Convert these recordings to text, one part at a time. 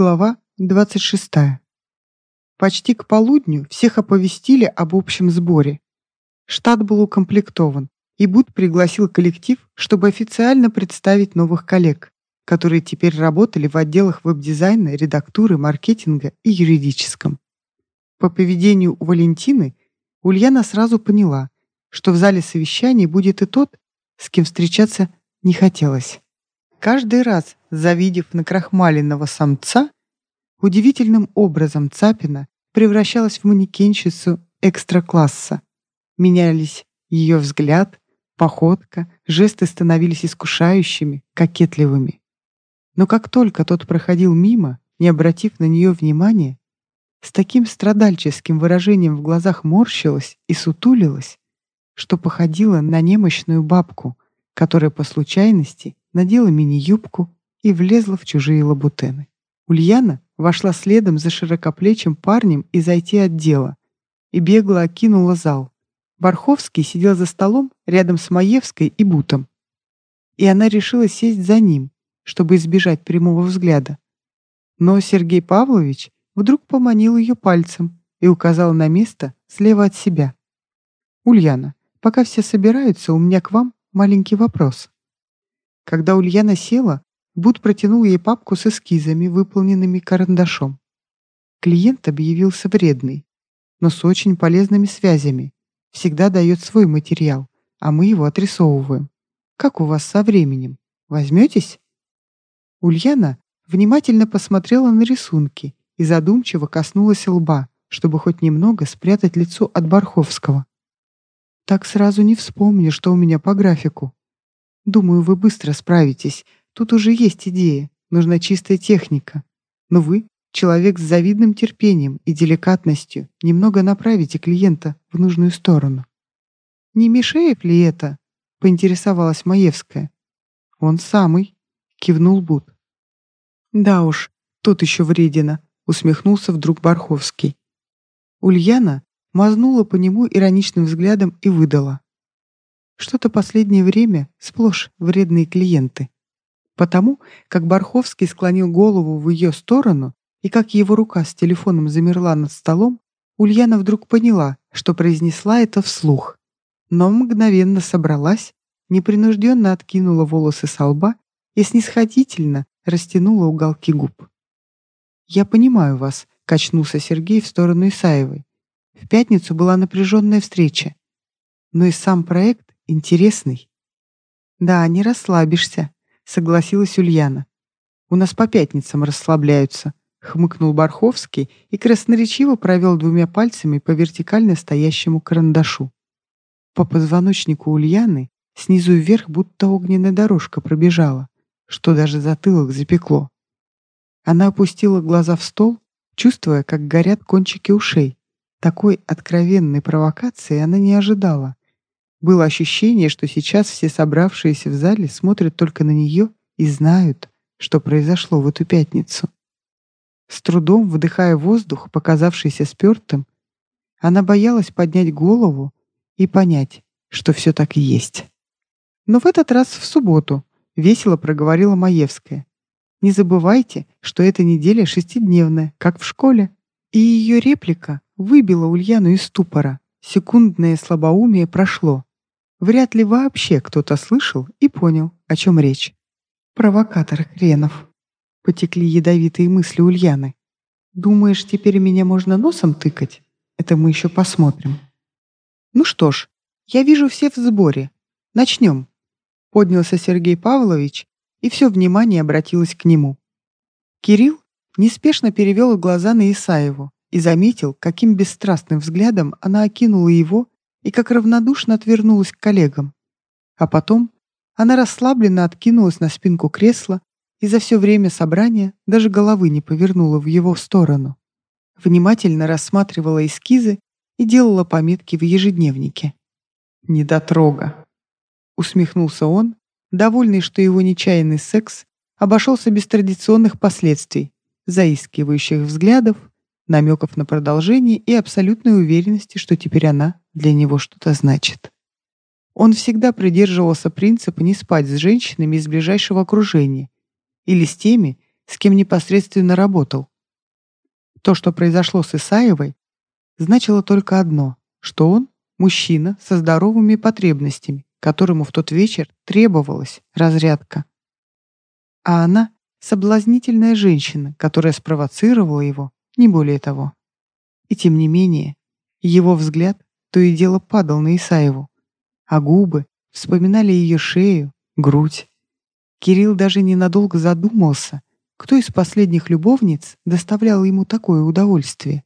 Глава 26. Почти к полудню всех оповестили об общем сборе. Штат был укомплектован, и Буд пригласил коллектив, чтобы официально представить новых коллег, которые теперь работали в отделах веб-дизайна, редактуры, маркетинга и юридическом. По поведению у Валентины Ульяна сразу поняла, что в зале совещаний будет и тот, с кем встречаться не хотелось. Каждый раз, завидев накрахмаленного самца, удивительным образом Цапина превращалась в манекенщицу экстра-класса. Менялись ее взгляд, походка, жесты становились искушающими, кокетливыми. Но как только тот проходил мимо, не обратив на нее внимания, с таким страдальческим выражением в глазах морщилась и сутулилась, что походила на немощную бабку, которая по случайности надела мини-юбку и влезла в чужие лабутены. Ульяна вошла следом за широкоплечим парнем из IT-отдела и бегло окинула зал. Барховский сидел за столом рядом с Маевской и Бутом. И она решила сесть за ним, чтобы избежать прямого взгляда. Но Сергей Павлович вдруг поманил ее пальцем и указал на место слева от себя. «Ульяна, пока все собираются, у меня к вам маленький вопрос». Когда Ульяна села, Буд протянул ей папку с эскизами, выполненными карандашом. Клиент объявился вредный, но с очень полезными связями. Всегда дает свой материал, а мы его отрисовываем. Как у вас со временем? Возьметесь? Ульяна внимательно посмотрела на рисунки и задумчиво коснулась лба, чтобы хоть немного спрятать лицо от Барховского. Так сразу не вспомню, что у меня по графику. Думаю, вы быстро справитесь. Тут уже есть идея. Нужна чистая техника. Но вы, человек с завидным терпением и деликатностью, немного направите клиента в нужную сторону. «Не Мишеев ли это?» — поинтересовалась Маевская. «Он самый», — кивнул Бут. «Да уж, тут еще вредина», — усмехнулся вдруг Барховский. Ульяна мазнула по нему ироничным взглядом и выдала. Что-то последнее время сплошь вредные клиенты. Потому, как Барховский склонил голову в ее сторону и как его рука с телефоном замерла над столом, Ульяна вдруг поняла, что произнесла это вслух. Но мгновенно собралась, непринужденно откинула волосы со лба и снисходительно растянула уголки губ. «Я понимаю вас», — качнулся Сергей в сторону Исаевой. В пятницу была напряженная встреча. Но и сам проект интересный. Да, не расслабишься, согласилась Ульяна. У нас по пятницам расслабляются, хмыкнул Барховский и красноречиво провел двумя пальцами по вертикально стоящему карандашу. По позвоночнику Ульяны снизу вверх будто огненная дорожка пробежала, что даже затылок запекло. Она опустила глаза в стол, чувствуя, как горят кончики ушей. Такой откровенной провокации она не ожидала. Было ощущение, что сейчас все собравшиеся в зале смотрят только на нее и знают, что произошло в эту пятницу. С трудом вдыхая воздух, показавшийся спертым, она боялась поднять голову и понять, что все так и есть. Но в этот раз в субботу весело проговорила Маевская. Не забывайте, что эта неделя шестидневная, как в школе. И ее реплика выбила Ульяну из ступора. Секундное слабоумие прошло. Вряд ли вообще кто-то слышал и понял, о чем речь. Провокатор хренов. Потекли ядовитые мысли Ульяны. Думаешь, теперь меня можно носом тыкать? Это мы еще посмотрим. Ну что ж, я вижу все в сборе. Начнем. Поднялся Сергей Павлович, и все внимание обратилось к нему. Кирилл неспешно перевел глаза на Исаеву и заметил, каким бесстрастным взглядом она окинула его и как равнодушно отвернулась к коллегам. А потом она расслабленно откинулась на спинку кресла и за все время собрания даже головы не повернула в его сторону. Внимательно рассматривала эскизы и делала пометки в ежедневнике. «Недотрога!» Усмехнулся он, довольный, что его нечаянный секс обошелся без традиционных последствий, заискивающих взглядов, намеков на продолжение и абсолютной уверенности, что теперь она для него что-то значит. Он всегда придерживался принципа не спать с женщинами из ближайшего окружения или с теми, с кем непосредственно работал. То, что произошло с Исаевой, значило только одно, что он — мужчина со здоровыми потребностями, которому в тот вечер требовалась разрядка. А она — соблазнительная женщина, которая спровоцировала его, не более того. И тем не менее, его взгляд то и дело падал на Исаеву, а губы вспоминали ее шею, грудь. Кирилл даже ненадолго задумался, кто из последних любовниц доставлял ему такое удовольствие.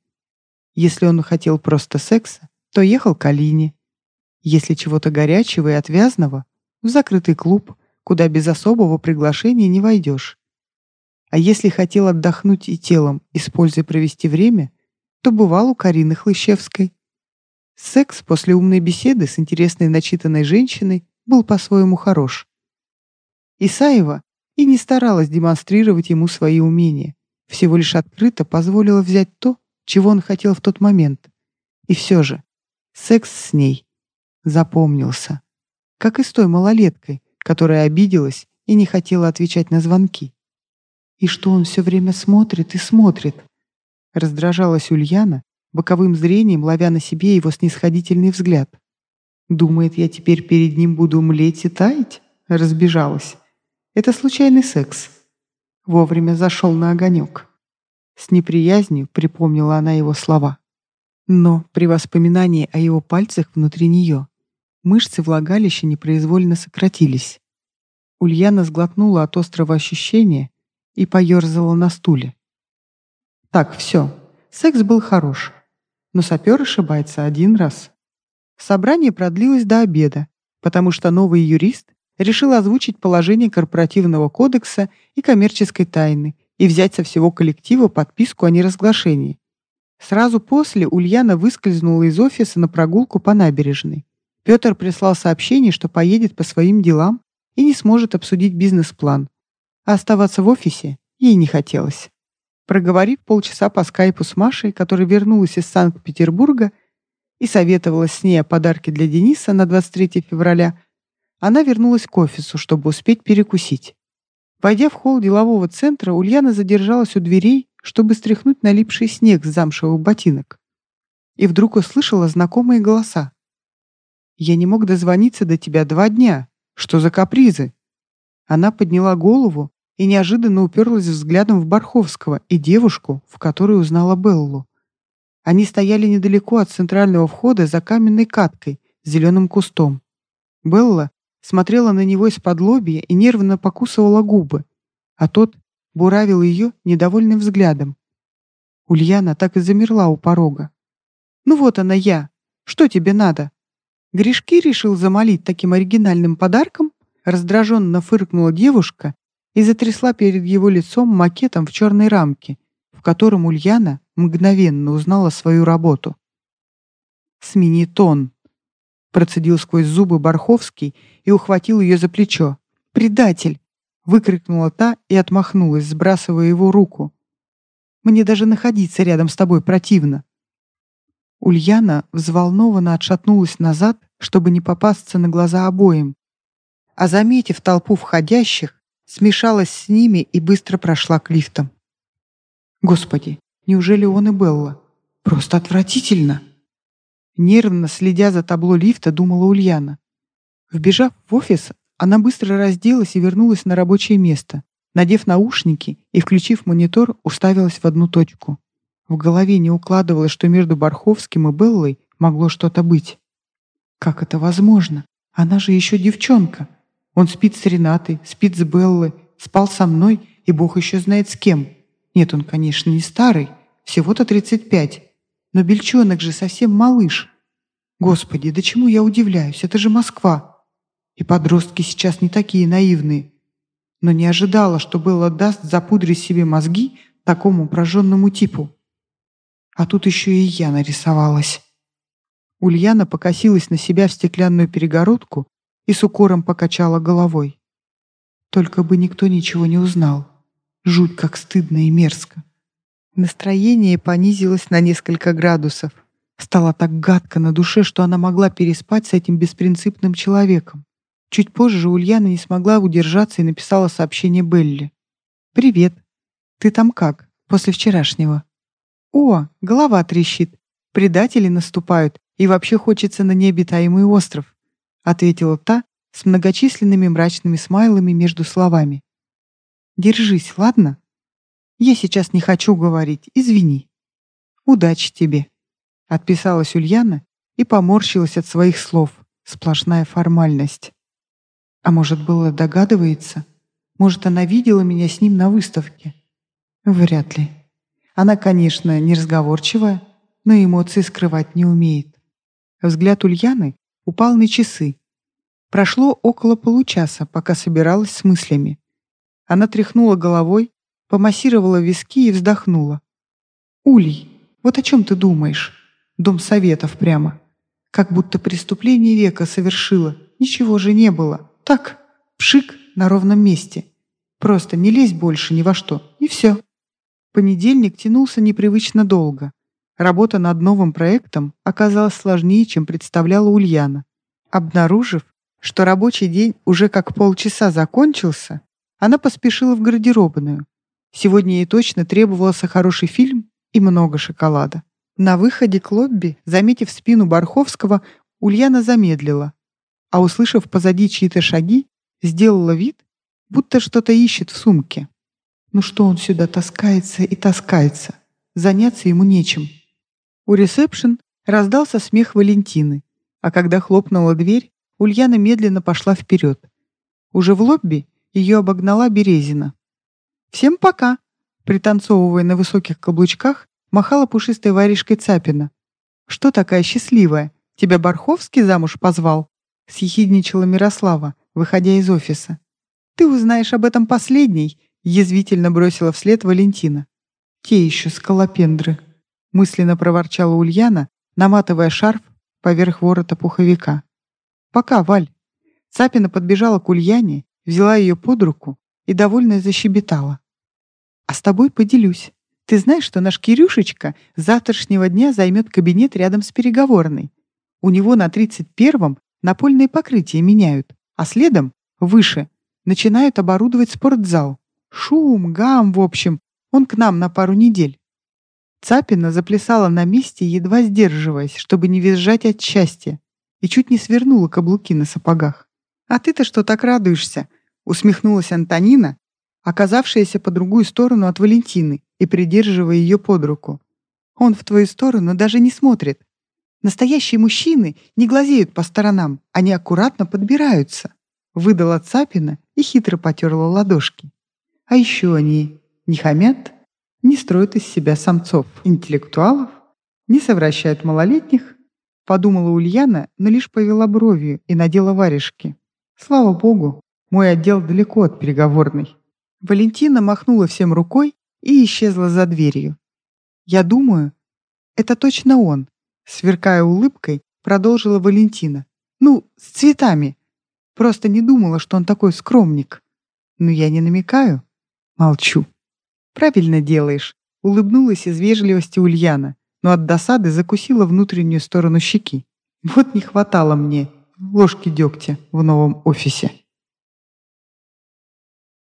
Если он хотел просто секса, то ехал к Алине. Если чего-то горячего и отвязного, в закрытый клуб, куда без особого приглашения не войдешь. А если хотел отдохнуть и телом, используя провести время, то бывал у Карины Хлыщевской. Секс после умной беседы с интересной начитанной женщиной был по-своему хорош. Исаева и не старалась демонстрировать ему свои умения, всего лишь открыто позволила взять то, чего он хотел в тот момент. И все же, секс с ней запомнился. Как и с той малолеткой, которая обиделась и не хотела отвечать на звонки. И что он все время смотрит и смотрит. Раздражалась Ульяна, боковым зрением ловя на себе его снисходительный взгляд. Думает, я теперь перед ним буду млеть и таять? Разбежалась. Это случайный секс. Вовремя зашел на огонек. С неприязнью припомнила она его слова. Но при воспоминании о его пальцах внутри нее мышцы влагалища непроизвольно сократились. Ульяна сглотнула от острого ощущения и поерзала на стуле. Так, все, секс был хорош, но сапер ошибается один раз. Собрание продлилось до обеда, потому что новый юрист решил озвучить положение корпоративного кодекса и коммерческой тайны и взять со всего коллектива подписку о неразглашении. Сразу после Ульяна выскользнула из офиса на прогулку по набережной. Петр прислал сообщение, что поедет по своим делам и не сможет обсудить бизнес-план. А оставаться в офисе ей не хотелось. Проговорив полчаса по скайпу с Машей, которая вернулась из Санкт-Петербурга и советовалась с ней о подарке для Дениса на 23 февраля, она вернулась к офису, чтобы успеть перекусить. Войдя в холл делового центра, Ульяна задержалась у дверей, чтобы стряхнуть налипший снег с замшевых ботинок. И вдруг услышала знакомые голоса. «Я не мог дозвониться до тебя два дня. Что за капризы?» Она подняла голову и неожиданно уперлась взглядом в Барховского и девушку, в которой узнала Беллу. Они стояли недалеко от центрального входа за каменной каткой с зеленым кустом. Белла смотрела на него из-под лобья и нервно покусывала губы, а тот буравил ее недовольным взглядом. Ульяна так и замерла у порога. «Ну вот она я. Что тебе надо?» Гришки решил замолить таким оригинальным подарком? Раздраженно фыркнула девушка и затрясла перед его лицом макетом в черной рамке, в котором Ульяна мгновенно узнала свою работу. «Смени тон», процедил сквозь зубы Барховский и ухватил ее за плечо. «Предатель!» — выкрикнула та и отмахнулась, сбрасывая его руку. «Мне даже находиться рядом с тобой противно». Ульяна взволнованно отшатнулась назад, чтобы не попасться на глаза обоим, а, заметив толпу входящих, смешалась с ними и быстро прошла к лифтам. «Господи, неужели он и Белла? Просто отвратительно!» Нервно следя за табло лифта, думала Ульяна. Вбежав в офис, она быстро разделась и вернулась на рабочее место. Надев наушники и включив монитор, уставилась в одну точку. В голове не укладывалось, что между Барховским и Беллой могло что-то быть. Как это возможно? Она же еще девчонка. Он спит с Ренатой, спит с Беллой, спал со мной, и бог еще знает с кем. Нет, он, конечно, не старый, всего-то 35. Но Бельчонок же совсем малыш. Господи, да чему я удивляюсь? Это же Москва. И подростки сейчас не такие наивные. Но не ожидала, что Белла даст запудрить себе мозги такому прожженному типу. А тут еще и я нарисовалась. Ульяна покосилась на себя в стеклянную перегородку и с укором покачала головой. Только бы никто ничего не узнал. Жуть, как стыдно и мерзко. Настроение понизилось на несколько градусов. Стало так гадко на душе, что она могла переспать с этим беспринципным человеком. Чуть позже Ульяна не смогла удержаться и написала сообщение Белли. «Привет. Ты там как, после вчерашнего? О, голова трещит. Предатели наступают, и вообще хочется на необитаемый остров, ответила та с многочисленными мрачными смайлами между словами. Держись, ладно? Я сейчас не хочу говорить, извини. Удачи тебе. Отписалась Ульяна и поморщилась от своих слов. Сплошная формальность. А может, было догадывается? Может, она видела меня с ним на выставке? Вряд ли. Она, конечно, неразговорчивая, но эмоции скрывать не умеет. Взгляд Ульяны упал на часы. Прошло около получаса, пока собиралась с мыслями. Она тряхнула головой, помассировала виски и вздохнула. «Улей, вот о чем ты думаешь? Дом советов прямо. Как будто преступление века совершила. Ничего же не было. Так, пшик на ровном месте. Просто не лезь больше ни во что, и все. Понедельник тянулся непривычно долго. Работа над новым проектом оказалась сложнее, чем представляла Ульяна. Обнаружив, что рабочий день уже как полчаса закончился, она поспешила в гардеробную. Сегодня ей точно требовался хороший фильм и много шоколада. На выходе к лобби, заметив спину Барховского, Ульяна замедлила, а, услышав позади чьи-то шаги, сделала вид, будто что-то ищет в сумке. Ну что он сюда таскается и таскается? Заняться ему нечем. У ресепшн раздался смех Валентины, а когда хлопнула дверь, Ульяна медленно пошла вперед. Уже в лобби ее обогнала Березина. «Всем пока!» Пританцовывая на высоких каблучках, махала пушистой варежкой Цапина. «Что такая счастливая? Тебя Барховский замуж позвал?» — съехидничала Мирослава, выходя из офиса. «Ты узнаешь об этом последней», — язвительно бросила вслед Валентина. «Те еще скалопендры», — мысленно проворчала Ульяна, наматывая шарф поверх ворота пуховика. «Пока, Валь». Цапина подбежала к Ульяне, взяла ее под руку и довольно защебетала. «А с тобой поделюсь. Ты знаешь, что наш Кирюшечка с завтрашнего дня займет кабинет рядом с переговорной? У него на 31-м напольные покрытия меняют, а следом, выше, начинают оборудовать спортзал. Шум, гам, в общем, он к нам на пару недель. Цапина заплясала на месте, едва сдерживаясь, чтобы не визжать от счастья, и чуть не свернула каблуки на сапогах. «А ты-то что так радуешься?» — усмехнулась Антонина, оказавшаяся по другую сторону от Валентины и придерживая ее под руку. «Он в твою сторону даже не смотрит. Настоящие мужчины не глазеют по сторонам, они аккуратно подбираются», — выдала Цапина и хитро потерла ладошки. «А еще они не хамят, не строят из себя самцов, интеллектуалов, не совращают малолетних», — подумала Ульяна, но лишь повела бровью и надела варежки. «Слава богу, мой отдел далеко от переговорной». Валентина махнула всем рукой и исчезла за дверью. «Я думаю, это точно он», — сверкая улыбкой, продолжила Валентина. «Ну, с цветами. Просто не думала, что он такой скромник. Но я не намекаю. Молчу». «Правильно делаешь», — улыбнулась из вежливости Ульяна, но от досады закусила внутреннюю сторону щеки. «Вот не хватало мне ложки дегтя в новом офисе».